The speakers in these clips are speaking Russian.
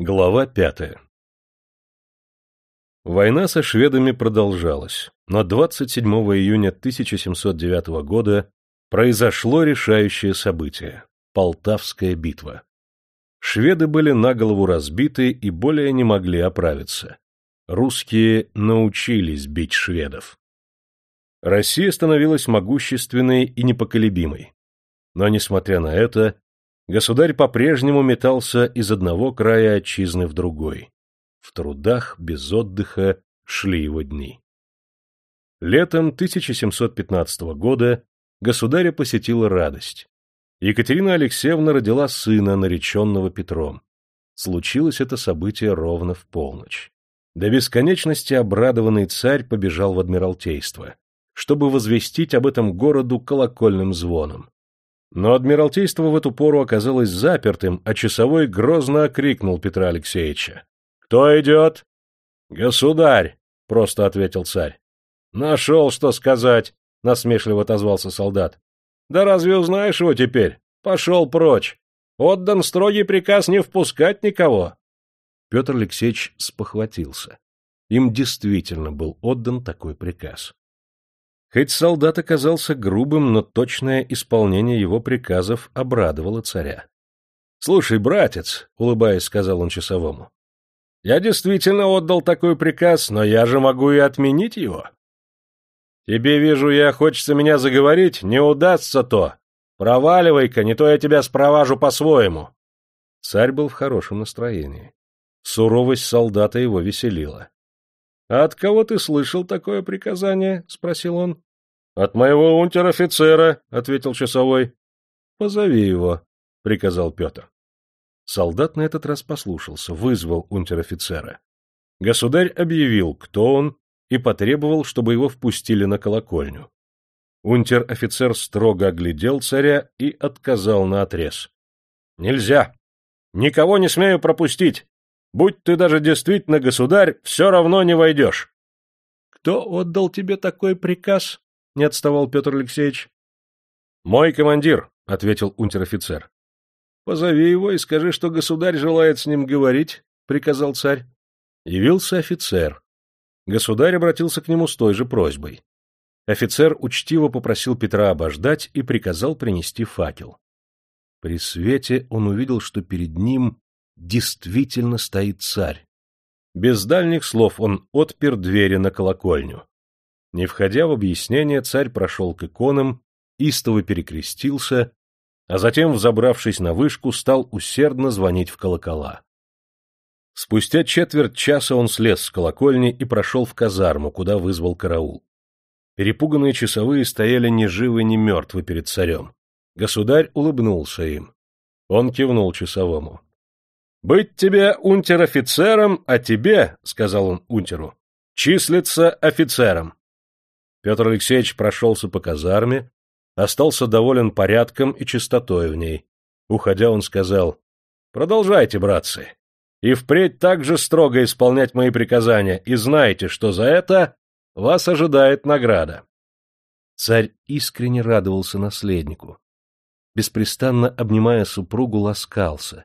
Глава пятая Война со шведами продолжалась, но 27 июня 1709 года произошло решающее событие – Полтавская битва. Шведы были на голову разбиты и более не могли оправиться. Русские научились бить шведов. Россия становилась могущественной и непоколебимой. Но, несмотря на это, государь по-прежнему метался из одного края отчизны в другой. В трудах, без отдыха, шли его дни. Летом 1715 года государя посетила радость. Екатерина Алексеевна родила сына, нареченного Петром. Случилось это событие ровно в полночь. До бесконечности обрадованный царь побежал в Адмиралтейство, чтобы возвестить об этом городу колокольным звоном. Но Адмиралтейство в эту пору оказалось запертым, а часовой грозно окрикнул Петра Алексеевича. — Кто идет? — Государь, — просто ответил царь. — Нашел, что сказать, — насмешливо отозвался солдат. — Да разве узнаешь его теперь? Пошел прочь. Отдан строгий приказ не впускать никого. Петр Алексеевич спохватился. Им действительно был отдан такой приказ. Хоть солдат оказался грубым, но точное исполнение его приказов обрадовало царя. — Слушай, братец, — улыбаясь, сказал он часовому, — я действительно отдал такой приказ, но я же могу и отменить его. — Тебе, вижу я, хочется меня заговорить, не удастся то. Проваливай-ка, не то я тебя спроважу по-своему. Царь был в хорошем настроении. Суровость солдата его веселила. — А от кого ты слышал такое приказание? — спросил он. — От моего унтер-офицера, — ответил часовой. — Позови его, — приказал Петр. Солдат на этот раз послушался, вызвал унтер-офицера. Государь объявил, кто он, и потребовал, чтобы его впустили на колокольню. Унтер-офицер строго оглядел царя и отказал наотрез. — Нельзя! Никого не смею пропустить! Будь ты даже действительно государь, все равно не войдешь. — Кто отдал тебе такой приказ? — не отставал Петр Алексеевич. — Мой командир, — ответил унтер-офицер. — Позови его и скажи, что государь желает с ним говорить, — приказал царь. Явился офицер. Государь обратился к нему с той же просьбой. Офицер учтиво попросил Петра обождать и приказал принести факел. При свете он увидел, что перед ним действительно стоит царь. Без дальних слов он отпер двери на колокольню. Не входя в объяснение, царь прошел к иконам, истово перекрестился, а затем, взобравшись на вышку, стал усердно звонить в колокола. Спустя четверть часа он слез с колокольни и прошел в казарму, куда вызвал караул. Перепуганные часовые стояли ни живы, ни мертвы перед царем. Государь улыбнулся им. Он кивнул часовому. «Быть тебе унтер-офицером, а тебе, — сказал он унтеру, — числиться офицером». Петр Алексеевич прошелся по казарме, остался доволен порядком и чистотой в ней. Уходя, он сказал, «Продолжайте, братцы, и впредь так же строго исполнять мои приказания, и знайте, что за это вас ожидает награда». Царь искренне радовался наследнику. Беспрестанно обнимая супругу, ласкался.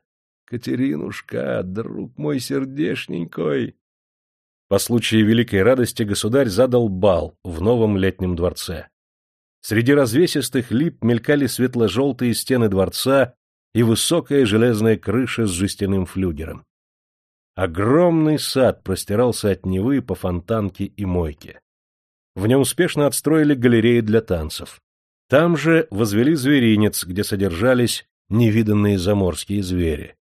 Катеринушка, друг мой сердешненькой. По случаю великой радости государь задал бал в новом летнем дворце. Среди развесистых лип мелькали светло-желтые стены дворца и высокая железная крыша с жестяным флюгером. Огромный сад простирался от Невы по фонтанке и мойке. В нем успешно отстроили галереи для танцев. Там же возвели зверинец, где содержались невиданные заморские звери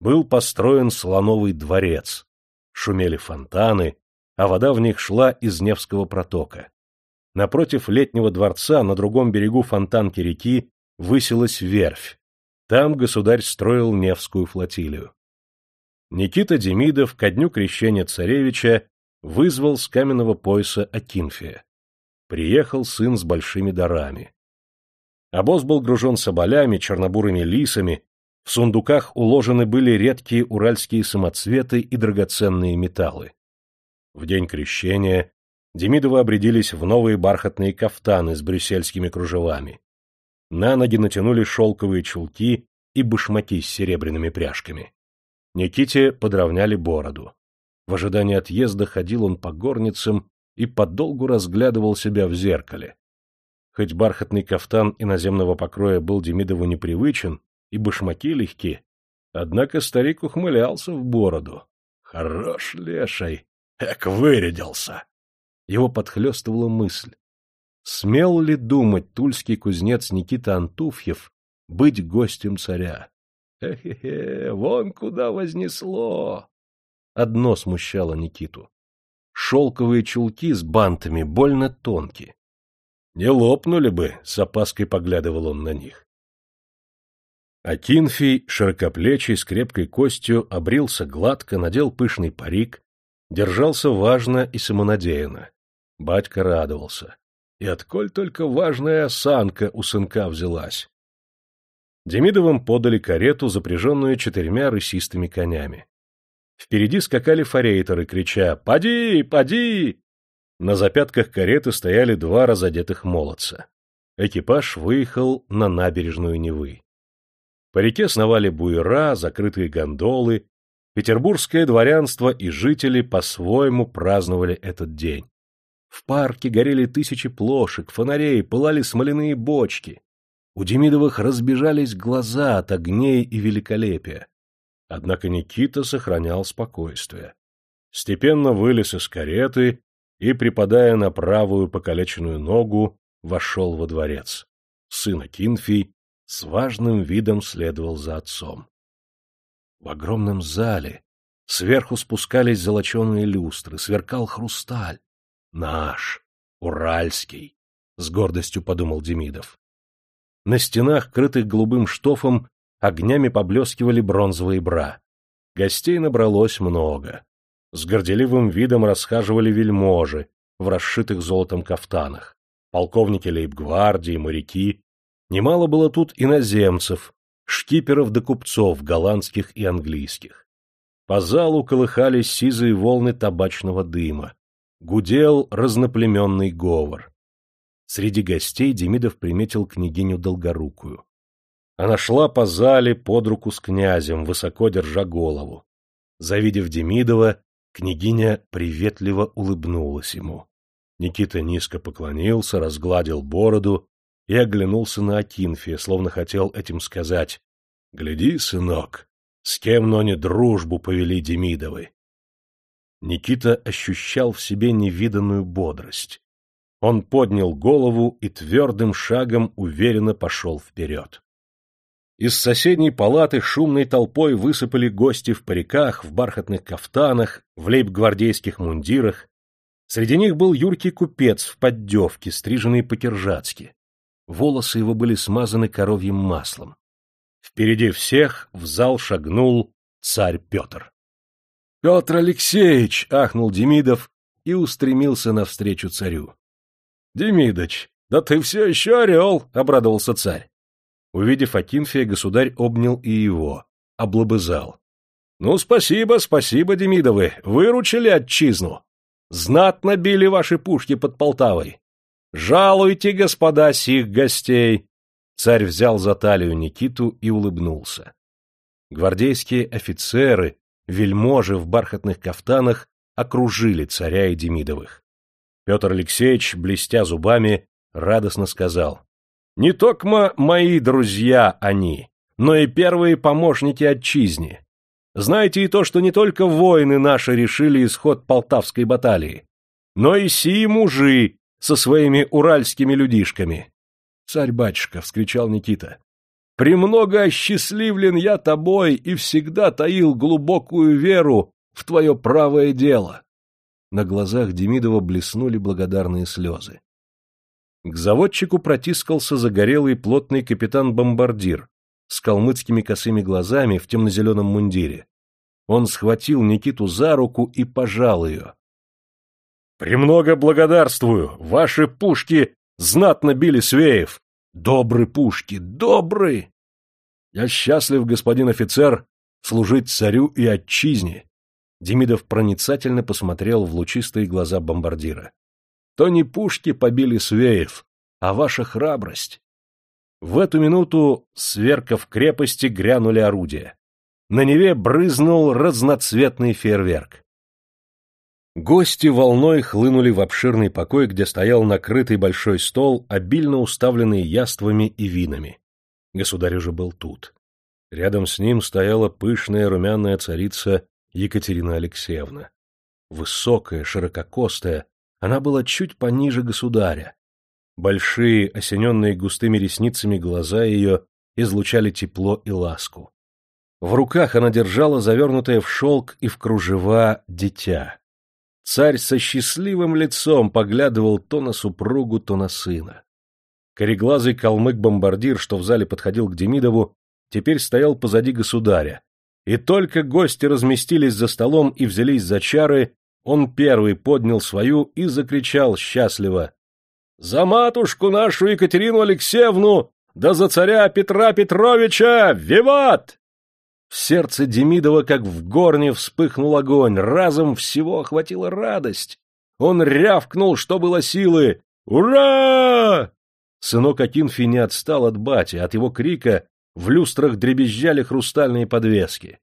был построен слоновый дворец. Шумели фонтаны, а вода в них шла из Невского протока. Напротив летнего дворца, на другом берегу фонтанки реки, высилась верфь. Там государь строил Невскую флотилию. Никита Демидов ко дню крещения царевича вызвал с каменного пояса Акинфия. Приехал сын с большими дарами. Обоз был гружен соболями, чернобурыми лисами, в сундуках уложены были редкие уральские самоцветы и драгоценные металлы. В день крещения Демидовы обрядились в новые бархатные кафтаны с брюссельскими кружевами. На ноги натянули шелковые чулки и башмаки с серебряными пряжками. Никите подровняли бороду. В ожидании отъезда ходил он по горницам и подолгу разглядывал себя в зеркале. Хоть бархатный кафтан иноземного покроя был Демидову непривычен, и башмаки легки, однако старик ухмылялся в бороду. Хорош леший, эк вырядился. Его подхлестывала мысль. Смел ли думать тульский кузнец Никита Антуфьев быть гостем царя? Хе-хе-хе, вон куда вознесло! Одно смущало Никиту. Шелковые чулки с бантами больно тонкие. Не лопнули бы, с опаской поглядывал он на них. Акинфий, широкоплечий, с крепкой костью, обрился гладко, надел пышный парик, держался важно и самонадеянно. Батька радовался. И отколь только важная осанка у сынка взялась. Демидовым подали карету, запряженную четырьмя рысистыми конями. Впереди скакали форейтеры, крича «Поди! Поди!». На запятках кареты стояли два разодетых молодца. Экипаж выехал на набережную Невы. По реке сновали буера, закрытые гондолы. Петербургское дворянство и жители по-своему праздновали этот день. В парке горели тысячи плошек, фонарей, пылали смоляные бочки. У Демидовых разбежались глаза от огней и великолепия. Однако Никита сохранял спокойствие. Степенно вылез из кареты и, припадая на правую покалеченную ногу, вошел во дворец. Сын Акинфий с важным видом следовал за отцом. В огромном зале сверху спускались золоченые люстры, сверкал хрусталь. Наш, уральский, — с гордостью подумал Демидов. На стенах, крытых голубым штофом, огнями поблескивали бронзовые бра. Гостей набралось много. С горделивым видом расхаживали вельможи в расшитых золотом кафтанах, полковники лейб-гвардии, моряки. Немало было тут иноземцев, шкиперов да купцов, голландских и английских. По залу колыхались сизые волны табачного дыма. Гудел разноплеменный говор. Среди гостей Демидов приметил княгиню Долгорукую. Она шла по зале под руку с князем, высоко держа голову. Завидев Демидова, княгиня приветливо улыбнулась ему. Никита низко поклонился, разгладил бороду и оглянулся на Акинфия, словно хотел этим сказать «Гляди, сынок, с кем, но не дружбу повели Демидовы. Никита ощущал в себе невиданную бодрость. Он поднял голову и твердым шагом уверенно пошел вперед. Из соседней палаты шумной толпой высыпали гости в париках, в бархатных кафтанах, в лейб-гвардейских мундирах. Среди них был юркий купец в поддевке, стриженный по-киржацки. Волосы его были смазаны коровьим маслом. Впереди всех в зал шагнул царь Петр. — Петр Алексеевич! — ахнул Демидов и устремился навстречу царю. — Демидыч, да ты все еще орел! — обрадовался царь. Увидев Акинфия, государь обнял и его, облобызал. — Ну, спасибо, спасибо, Демидовы, выручили отчизну. Знатно били ваши пушки под Полтавой. Жалуйте, господа, сих гостей! Царь взял за талию Никиту и улыбнулся. Гвардейские офицеры, вельможи в бархатных кафтанах окружили царя и Демидовых. Петр Алексеевич, блестя зубами, радостно сказал, «Не только мои друзья они, но и первые помощники отчизни. Знаете и то, что не только воины наши решили исход полтавской баталии, но и сии мужи со своими уральскими людишками». «Царь-батюшка!» — вскричал Никита. Премного осчастливлен я тобой и всегда таил глубокую веру в твое правое дело. На глазах Демидова блеснули благодарные слезы. К заводчику протискался загорелый плотный капитан-бомбардир с калмыцкими косыми глазами в темно-зеленом мундире. Он схватил Никиту за руку и пожал ее. — Премного благодарствую! Ваши пушки знатно били свеев! Добры пушки, добры! Я счастлив, господин офицер, служить царю и отчизне. Демидов проницательно посмотрел в лучистые глаза бомбардира. То не пушки побили Свеев, а ваша храбрость. В эту минуту, сверка в крепости, грянули орудия. на Неве брызнул разноцветный фейерверк. Гости волной хлынули в обширный покой, где стоял накрытый большой стол, обильно уставленный яствами и винами. Государь уже был тут. Рядом с ним стояла пышная румяная царица Екатерина Алексеевна. Высокая, ширококостая, она была чуть пониже государя. Большие, осененные густыми ресницами глаза ее излучали тепло и ласку. В руках она держала завернутое в шелк и в кружева дитя. Царь со счастливым лицом поглядывал то на супругу, то на сына. Кореглазый калмык-бомбардир, что в зале подходил к Демидову, теперь стоял позади государя. И только гости разместились за столом и взялись за чары, он первый поднял свою и закричал счастливо. — За матушку нашу Екатерину Алексеевну, да за царя Петра Петровича! Виват! В сердце Демидова, как в горне, вспыхнул огонь, разом всего охватила радость. Он рявкнул, что было силы. «Ура!» Сынок Акинфи не отстал от бати, от его крика в люстрах дребезжали хрустальные подвески.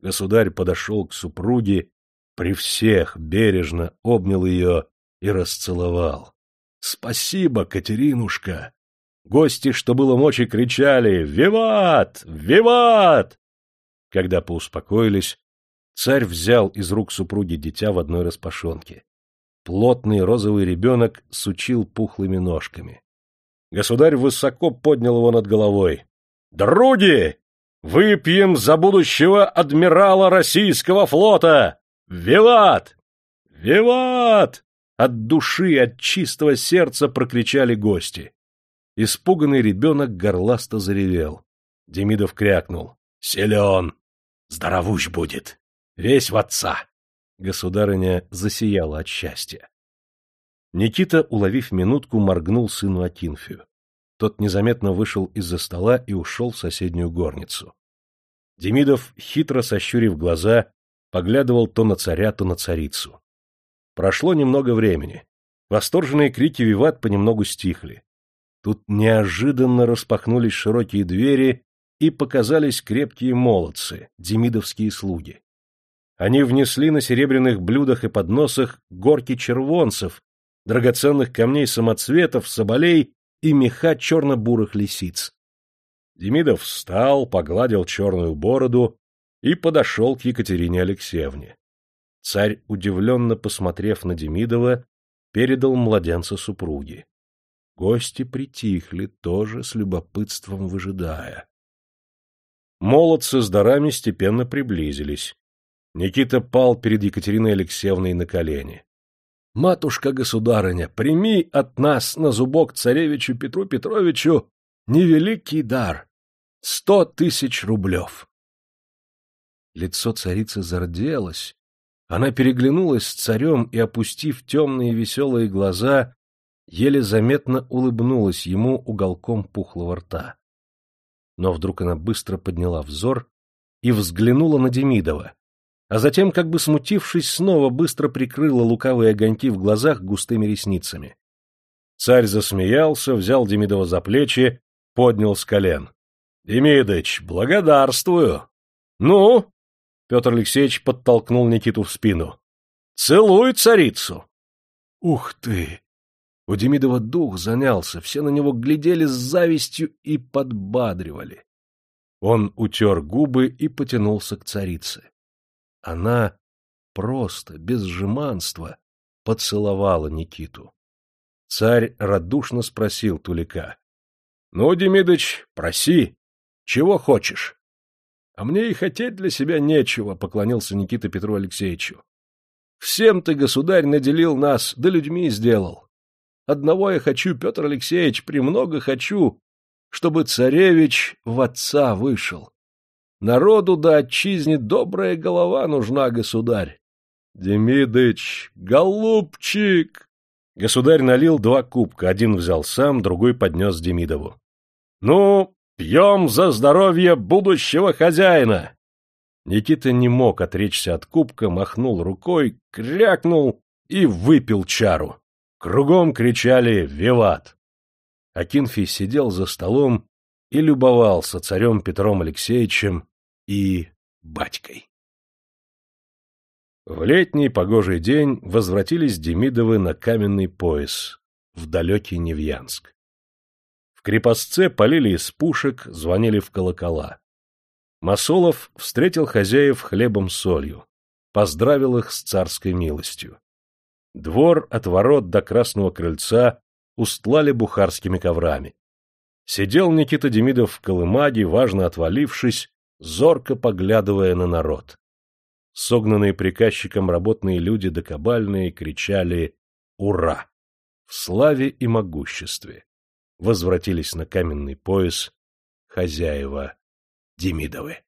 Государь подошел к супруге, при всех бережно обнял ее и расцеловал. — Спасибо, Катеринушка! Гости, что было мочи, кричали «Виват! Виват!» Когда поуспокоились, царь взял из рук супруги дитя в одной распашонке. Плотный розовый ребенок сучил пухлыми ножками. Государь высоко поднял его над головой. «Други! Выпьем за будущего адмирала российского флота! Виват! Виват!» От души, от чистого сердца прокричали гости. Испуганный ребенок горласто заревел. Демидов крякнул. — Силен! Здоровущ будет! Весь в отца! Государыня засияла от счастья. Никита, уловив минутку, моргнул сыну Акинфию. Тот незаметно вышел из-за стола и ушел в соседнюю горницу. Демидов, хитро сощурив глаза, поглядывал то на царя, то на царицу. Прошло немного времени. Восторженные крики виват понемногу стихли. Тут неожиданно распахнулись широкие двери, и показались крепкие молодцы, демидовские слуги. Они внесли на серебряных блюдах и подносах горки червонцев, драгоценных камней самоцветов, соболей и меха черно-бурых лисиц. Демидов встал, погладил черную бороду и подошел к Екатерине Алексеевне. Царь, удивленно посмотрев на Демидова, передал младенца супруге. Гости притихли, тоже с любопытством выжидая. Молодцы с дарами степенно приблизились. Никита пал перед Екатериной Алексеевной на колени. — Матушка-государыня, прими от нас на зубок царевичу Петру Петровичу невеликий дар — сто тысяч рублев. Лицо царицы зарделось. Она переглянулась с царем и, опустив темные веселые глаза, еле заметно улыбнулась ему уголком пухлого рта. Но вдруг она быстро подняла взор и взглянула на Демидова, а затем, как бы смутившись, снова быстро прикрыла лукавые огоньки в глазах густыми ресницами. Царь засмеялся, взял Демидова за плечи, поднял с колен. — Демидыч, благодарствую! — Ну? — Петр Алексеевич подтолкнул Никиту в спину. — Целуй царицу! — Ух ты! У Демидова дух занялся, все на него глядели с завистью и подбадривали. Он утер губы и потянулся к царице. Она просто, без жеманства, поцеловала Никиту. Царь радушно спросил Тулика. — Ну, Демидыч, проси, чего хочешь? — А мне и хотеть для себя нечего, — поклонился Никита Петру Алексеевичу. — Всем ты, государь, наделил нас, да людьми сделал. Одного я хочу, Петр Алексеевич, премного хочу, чтобы царевич в отца вышел. Народу да отчизне добрая голова нужна, государь. Демидыч, голубчик! Государь налил два кубка, один взял сам, другой поднес Демидову. — Ну, пьем за здоровье будущего хозяина! Никита не мог отречься от кубка, махнул рукой, крякнул и выпил чару. Кругом кричали «Виват!». Акинфий сидел за столом и любовался царем Петром Алексеевичем и батькой. В летний погожий день возвратились Демидовы на каменный пояс, в далекий Невьянск. В крепостце полили из пушек, звонили в колокола. Масолов встретил хозяев хлебом-солью, поздравил их с царской милостью. Двор от ворот до красного крыльца устлали бухарскими коврами. Сидел Никита Демидов в колымаге, важно отвалившись, зорко поглядывая на народ. Согнанные приказчиком работные люди докабальные кричали «Ура!» в славе и могуществе. Возвратились на каменный пояс хозяева Демидовы.